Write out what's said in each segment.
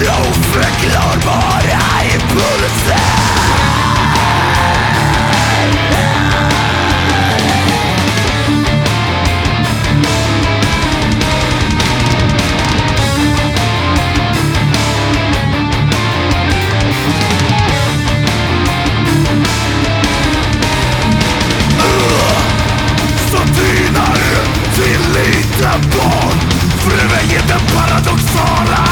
Oförklarbara impulser Till lite barn. För det väger den paradoxala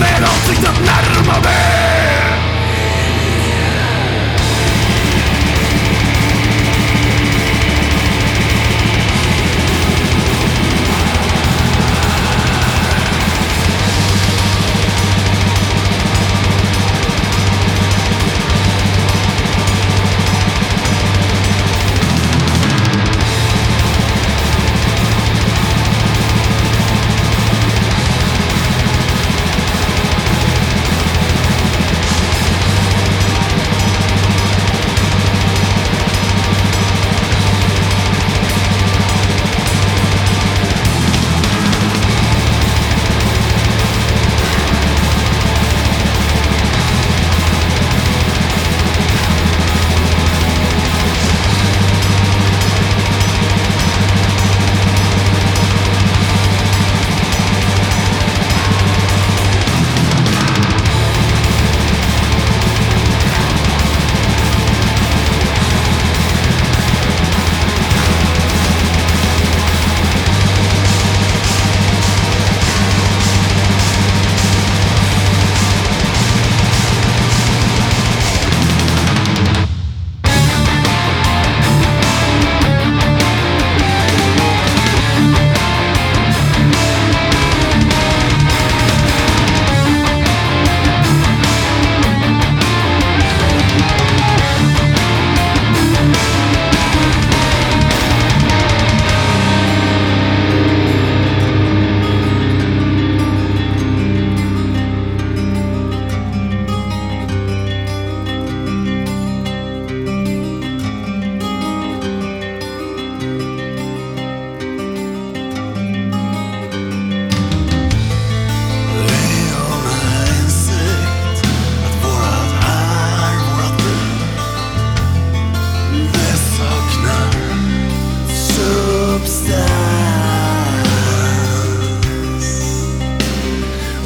Med ansiktet närmare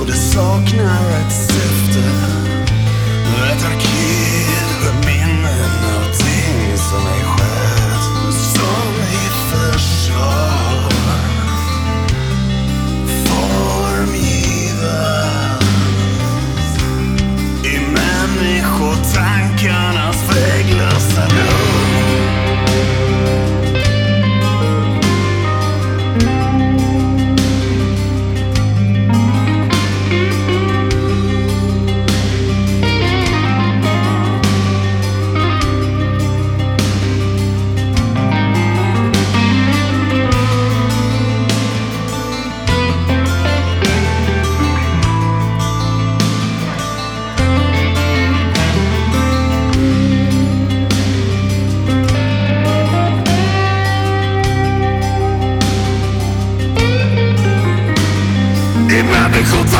och det saknar ett syfte. Ett arkiv med minnen av ting som är skett Som i försvar.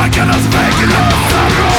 I cannot make it up